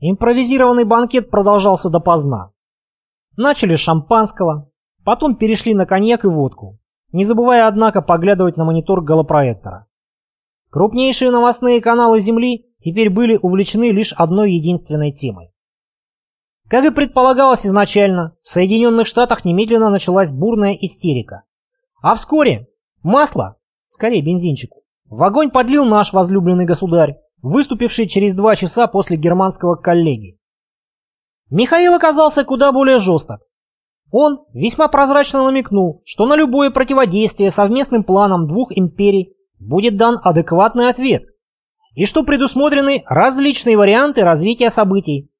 Импровизированный банкет продолжался допоздна. Начали с шампанского, потом перешли на коньяк и водку, не забывая, однако, поглядывать на монитор голопроектора. Крупнейшие новостные каналы Земли теперь были увлечены лишь одной единственной темой. Как и предполагалось изначально, в Соединенных Штатах немедленно началась бурная истерика. А вскоре масло, скорее бензинчику, в огонь подлил наш возлюбленный государь, выступивший через два часа после германского коллеги. Михаил оказался куда более жесток. Он весьма прозрачно намекнул, что на любое противодействие совместным планам двух империй будет дан адекватный ответ, и что предусмотрены различные варианты развития событий.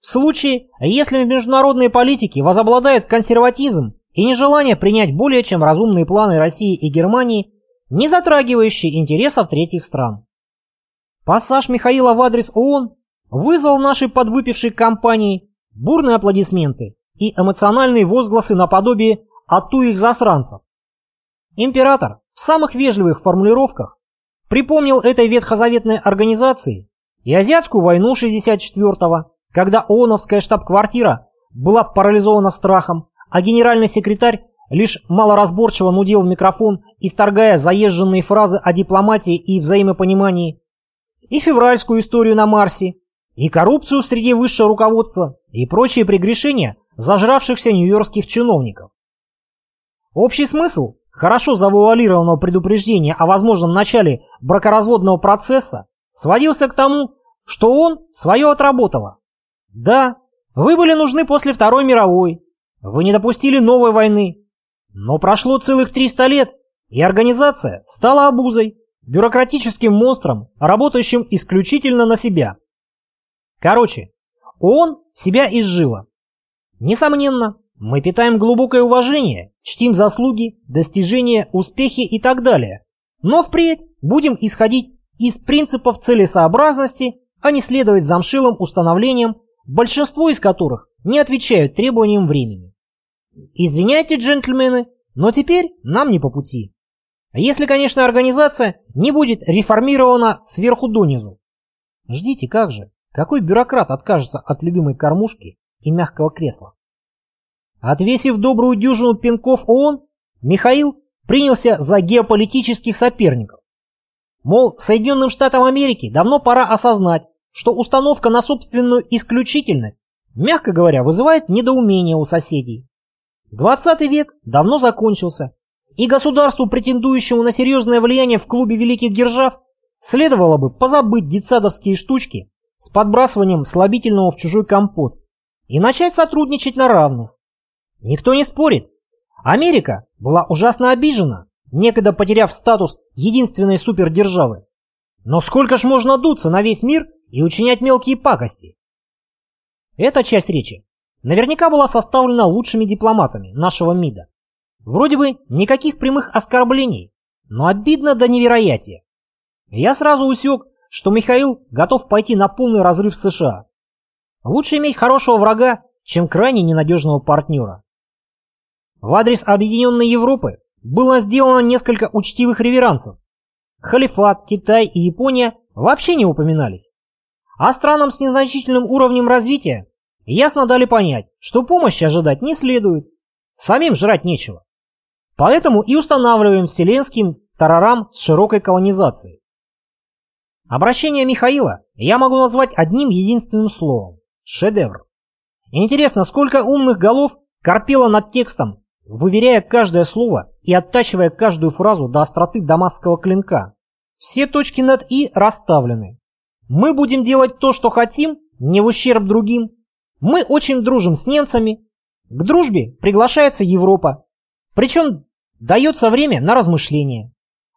В случае, если в международной политике возобладает консерватизм и нежелание принять более чем разумные планы России и Германии, не затрагивающие интересов третьих стран. Пассаж Михаила в адрес ООН вызвал нашей подвыпившей компании бурные аплодисменты и эмоциональные возгласы наподобие «Ату их засранцев». Император в самых вежливых формулировках припомнил этой ветхозаветной организации и азиатскую войну 64-го, когда ООНовская штаб-квартира была парализована страхом, а генеральный секретарь лишь малоразборчиво нудел в микрофон, исторгая заезженные фразы о дипломатии и взаимопонимании, и февральскую историю на Марсе, и коррупцию среди высшего руководства, и прочие прегрешения зажравшихся нью-йоркских чиновников. Общий смысл хорошо завуалированного предупреждения о возможном начале бракоразводного процесса сводился к тому, что он свое отработало. Да, вы были нужны после Второй мировой, вы не допустили новой войны, но прошло целых 300 лет, и организация стала обузой, бюрократическим монстром, работающим исключительно на себя. Короче, ООН себя изжила. Несомненно, мы питаем глубокое уважение, чтим заслуги, достижения, успехи и так далее. Но впредь будем исходить из принципов целесообразности, а не следовать замшилым установлениям, большинство из которых не отвечают требованиям времени. Извиняйте, джентльмены, но теперь нам не по пути. Если, конечно, организация не будет реформирована сверху донизу. Ждите, как же, какой бюрократ откажется от любимой кормушки и мягкого кресла? Отвесив добрую дюжину пинков ООН, Михаил принялся за геополитических соперников. Мол, Соединенным Штатам Америки давно пора осознать, что установка на собственную исключительность, мягко говоря, вызывает недоумение у соседей. 20 век давно закончился, и государству, претендующему на серьезное влияние в клубе великих держав, следовало бы позабыть детсадовские штучки с подбрасыванием слабительного в чужой компот и начать сотрудничать на равных. Никто не спорит. Америка была ужасно обижена, некогда потеряв статус единственной супердержавы. Но сколько ж можно дуться на весь мир и учинять мелкие пакости? Эта часть речи наверняка была составлена лучшими дипломатами нашего МИДа. Вроде бы никаких прямых оскорблений, но обидно до невероятия. Я сразу усек, что Михаил готов пойти на полный разрыв с США. Лучше иметь хорошего врага, чем крайне ненадежного партнера. В адрес Объединенной Европы было сделано несколько учтивых реверансов. Халифат, Китай и Япония вообще не упоминались. А странам с незначительным уровнем развития ясно дали понять, что помощи ожидать не следует. Самим жрать нечего. Поэтому и устанавливаем вселенским тарарам с широкой колонизацией. Обращение Михаила я могу назвать одним единственным словом – шедевр. Интересно, сколько умных голов корпело над текстом, выверяя каждое слово и оттачивая каждую фразу до остроты дамасского клинка. Все точки над «и» расставлены. Мы будем делать то, что хотим, не в ущерб другим. Мы очень дружим с немцами. К дружбе приглашается Европа. Причем Дается время на размышление.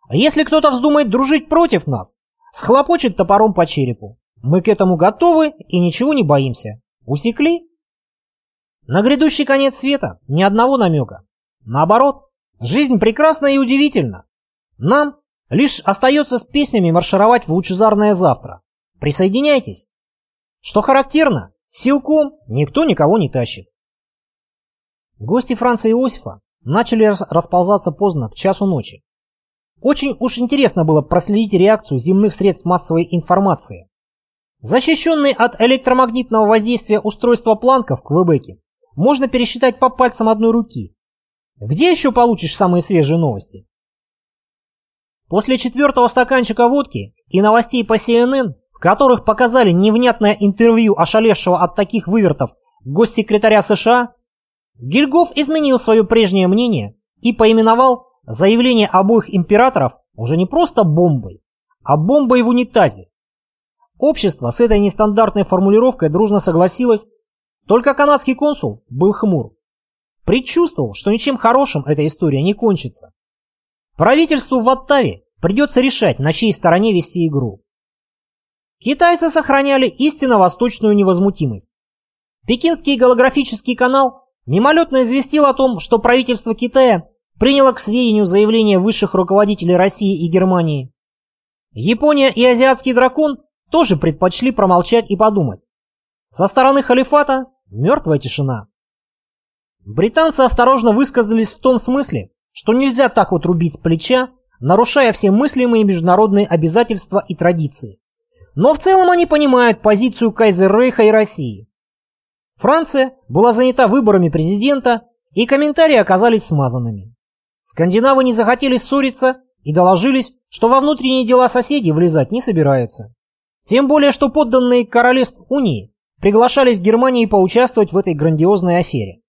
А если кто-то вздумает дружить против нас, схлопочет топором по черепу. Мы к этому готовы и ничего не боимся. Усекли? На грядущий конец света ни одного намека. Наоборот, жизнь прекрасна и удивительна. Нам лишь остается с песнями маршировать в лучезарное завтра. Присоединяйтесь. Что характерно, силком никто никого не тащит. Гости Франца Иосифа начали расползаться поздно, к часу ночи. Очень уж интересно было проследить реакцию земных средств массовой информации. Защищенные от электромагнитного воздействия устройства Планка в Квебеке можно пересчитать по пальцам одной руки. Где еще получишь самые свежие новости? После четвертого стаканчика водки и новостей по CNN, в которых показали невнятное интервью ошалевшего от таких вывертов госсекретаря США, Гильгоф изменил свое прежнее мнение и поименовал заявление обоих императоров уже не просто бомбой, а бомбой в унитазе. Общество с этой нестандартной формулировкой дружно согласилось, только канадский консул был хмур. Предчувствовал, что ничем хорошим эта история не кончится. Правительству в Оттаве придется решать, на чьей стороне вести игру. Китайцы сохраняли истинно восточную невозмутимость. Пекинский голографический канал мимолетно известил о том, что правительство Китая приняло к сведению заявление высших руководителей России и Германии. Япония и азиатский дракон тоже предпочли промолчать и подумать. Со стороны халифата мертвая тишина. Британцы осторожно высказались в том смысле, что нельзя так вот рубить с плеча, нарушая все мыслимые международные обязательства и традиции. Но в целом они понимают позицию Кайзер-Рейха и России. Франция была занята выборами президента, и комментарии оказались смазанными. Скандинавы не захотели ссориться и доложились, что во внутренние дела соседей влезать не собираются. Тем более, что подданные королевств Унии приглашались Германии поучаствовать в этой грандиозной афере.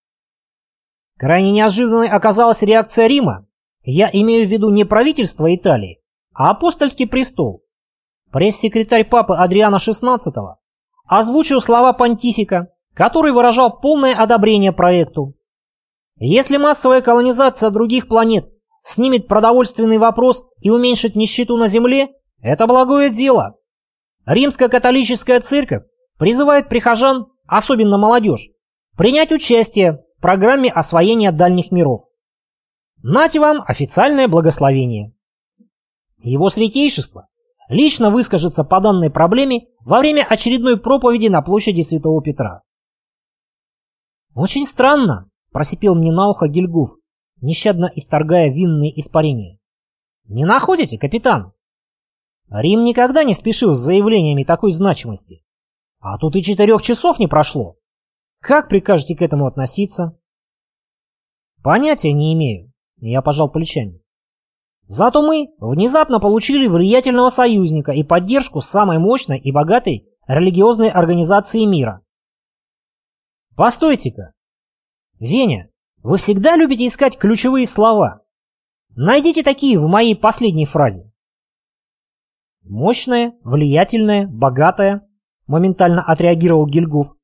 Крайне неожиданной оказалась реакция Рима. Я имею в виду не правительство Италии, а апостольский престол. Пресс-секретарь папы Адриана XVI озвучил слова понтифика, который выражал полное одобрение проекту. Если массовая колонизация других планет снимет продовольственный вопрос и уменьшит нищету на Земле, это благое дело. Римско-католическая церковь призывает прихожан, особенно молодежь, принять участие в программе освоения дальних миров. Нате вам официальное благословение. Его святейшество лично выскажется по данной проблеме во время очередной проповеди на площади Святого Петра. «Очень странно», — просипел мне на ухо Гильгуф, нещадно исторгая винные испарения. «Не находите, капитан?» Рим никогда не спешил с заявлениями такой значимости. А тут и четырех часов не прошло. Как прикажете к этому относиться? Понятия не имею. Я пожал плечами. Зато мы внезапно получили влиятельного союзника и поддержку самой мощной и богатой религиозной организации мира. Постойте-ка. Веня, вы всегда любите искать ключевые слова. Найдите такие в моей последней фразе. Мощная, влиятельная, богатая, моментально отреагировал Гильгоф.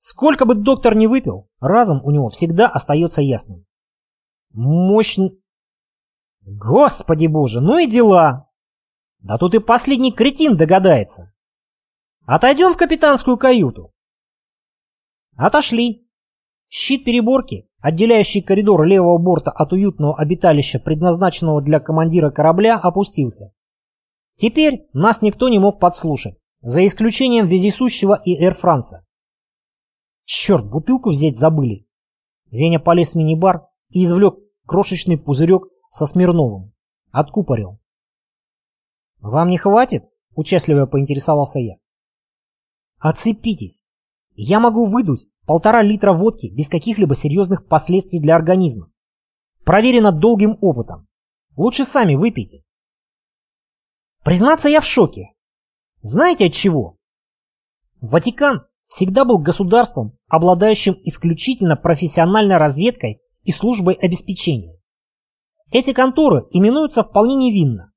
Сколько бы доктор не выпил, разум у него всегда остается ясным. Мощный... Господи боже, ну и дела! Да тут и последний кретин догадается. Отойдем в капитанскую каюту. Отошли. Щит переборки, отделяющий коридор левого борта от уютного обиталища, предназначенного для командира корабля, опустился. Теперь нас никто не мог подслушать, за исключением вездесущего и Air France. Черт, бутылку взять забыли. Веня полез в мини-бар и извлек крошечный пузырек со Смирновым. Откупорил. «Вам не хватит?» – участливо поинтересовался я. «Отцепитесь. Я могу выдуть полтора литра водки без каких-либо серьезных последствий для организма. Проверено долгим опытом. Лучше сами выпейте. Признаться, я в шоке. Знаете от чего? Ватикан всегда был государством, обладающим исключительно профессиональной разведкой и службой обеспечения. Эти конторы именуются вполне невинно.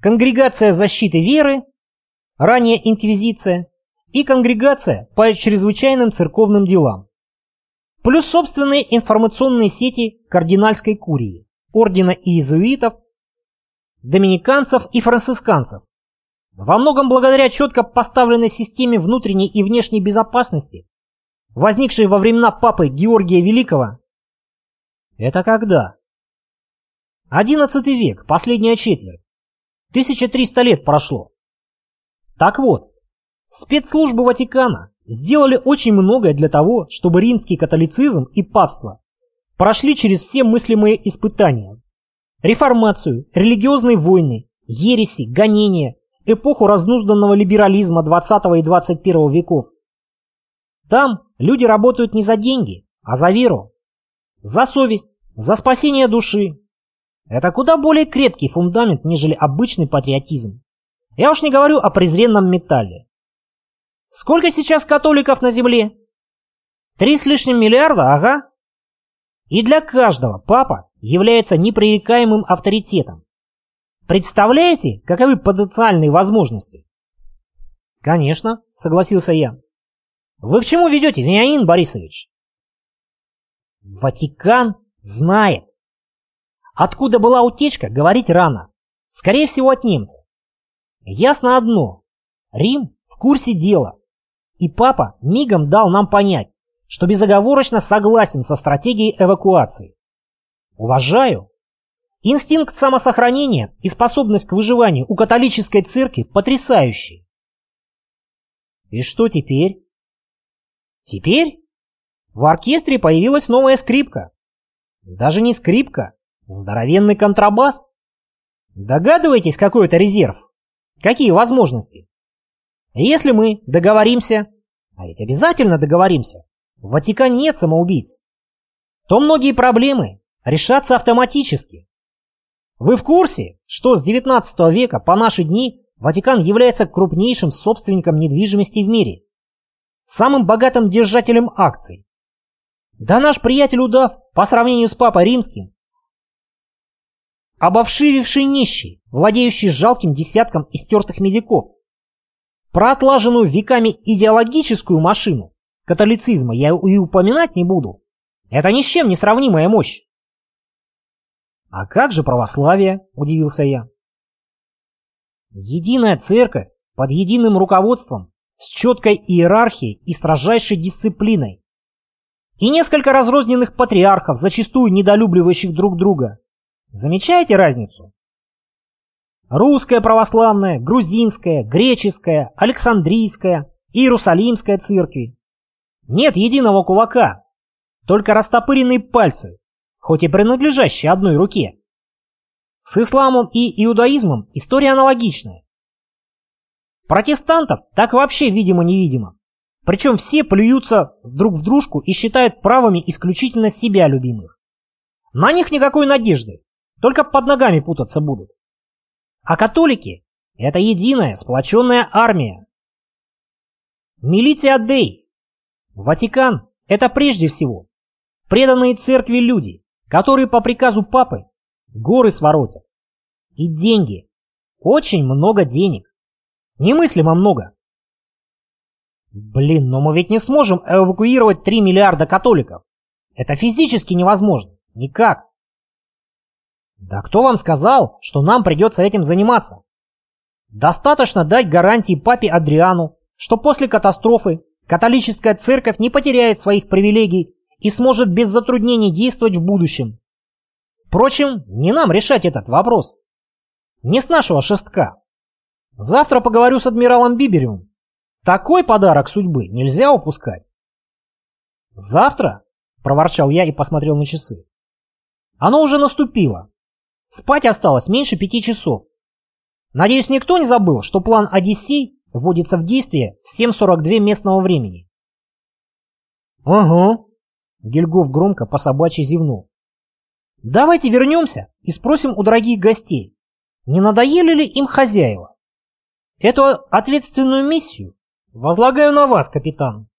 Конгрегация защиты веры, ранее Инквизиция, и Конгрегация по чрезвычайным церковным делам. Плюс собственные информационные сети кардинальской курии, ордена иезуитов доминиканцев и францисканцев. Во многом благодаря четко поставленной системе внутренней и внешней безопасности, возникшей во времена папы Георгия Великого. Это когда? Одиннадцатый век, последняя четверть. 1300 лет прошло. Так вот, спецслужбы Ватикана сделали очень многое для того, чтобы римский католицизм и папство прошли через все мыслимые испытания реформацию, религиозные войны, ереси, гонения, эпоху разнузданного либерализма 20 и 21 веков. Там люди работают не за деньги, а за веру, за совесть, за спасение души. Это куда более крепкий фундамент, нежели обычный патриотизм. Я уж не говорю о презренном металле. Сколько сейчас католиков на земле? Три с лишним миллиарда, ага. И для каждого папа является непререкаемым авторитетом. Представляете, каковы потенциальные возможности? Конечно, согласился я. Вы к чему ведете, Вениамин Борисович? Ватикан знает. Откуда была утечка, говорить рано. Скорее всего, от немцев. Ясно одно. Рим в курсе дела. И папа мигом дал нам понять, что безоговорочно согласен со стратегией эвакуации. Уважаю. Инстинкт самосохранения и способность к выживанию у католической церкви потрясающие. И что теперь? Теперь в оркестре появилась новая скрипка. Даже не скрипка, здоровенный контрабас. Догадываетесь, какой это резерв? Какие возможности? Если мы договоримся, а ведь обязательно договоримся, в Ватикане нет самоубийц, то многие проблемы решатся автоматически. Вы в курсе, что с 19 века по наши дни Ватикан является крупнейшим собственником недвижимости в мире, самым богатым держателем акций? Да наш приятель удав, по сравнению с папой римским, обовшививший нищий, владеющий жалким десятком истертых медиков. Про отлаженную веками идеологическую машину католицизма я и упоминать не буду. Это ни с чем не сравнимая мощь. «А как же православие?» – удивился я. «Единая церковь под единым руководством, с четкой иерархией и строжайшей дисциплиной. И несколько разрозненных патриархов, зачастую недолюбливающих друг друга. Замечаете разницу? Русская православная, грузинская, греческая, александрийская, иерусалимская церкви. Нет единого кулака, только растопыренные пальцы, хоть и принадлежащие одной руке. С исламом и иудаизмом история аналогичная. Протестантов так вообще видимо-невидимо. Причем все плюются друг в дружку и считают правыми исключительно себя любимых. На них никакой надежды, только под ногами путаться будут. А католики – это единая, сплоченная армия. Милиция Дей. Ватикан – это прежде всего преданные церкви люди, которые по приказу папы горы своротят. И деньги. Очень много денег. Немыслимо много. Блин, но мы ведь не сможем эвакуировать 3 миллиарда католиков. Это физически невозможно. Никак. Да кто вам сказал, что нам придется этим заниматься? Достаточно дать гарантии папе Адриану, что после катастрофы католическая церковь не потеряет своих привилегий и сможет без затруднений действовать в будущем. Впрочем, не нам решать этот вопрос. Не с нашего шестка. Завтра поговорю с адмиралом Биберевым. Такой подарок судьбы нельзя упускать. Завтра? Проворчал я и посмотрел на часы. Оно уже наступило. Спать осталось меньше пяти часов. Надеюсь, никто не забыл, что план «Одиссей» вводится в действие в 7.42 местного времени. «Угу», — Гильгоф громко по собачьи зевнул. «Давайте вернемся и спросим у дорогих гостей, не надоели ли им хозяева? Эту ответственную миссию возлагаю на вас, капитан».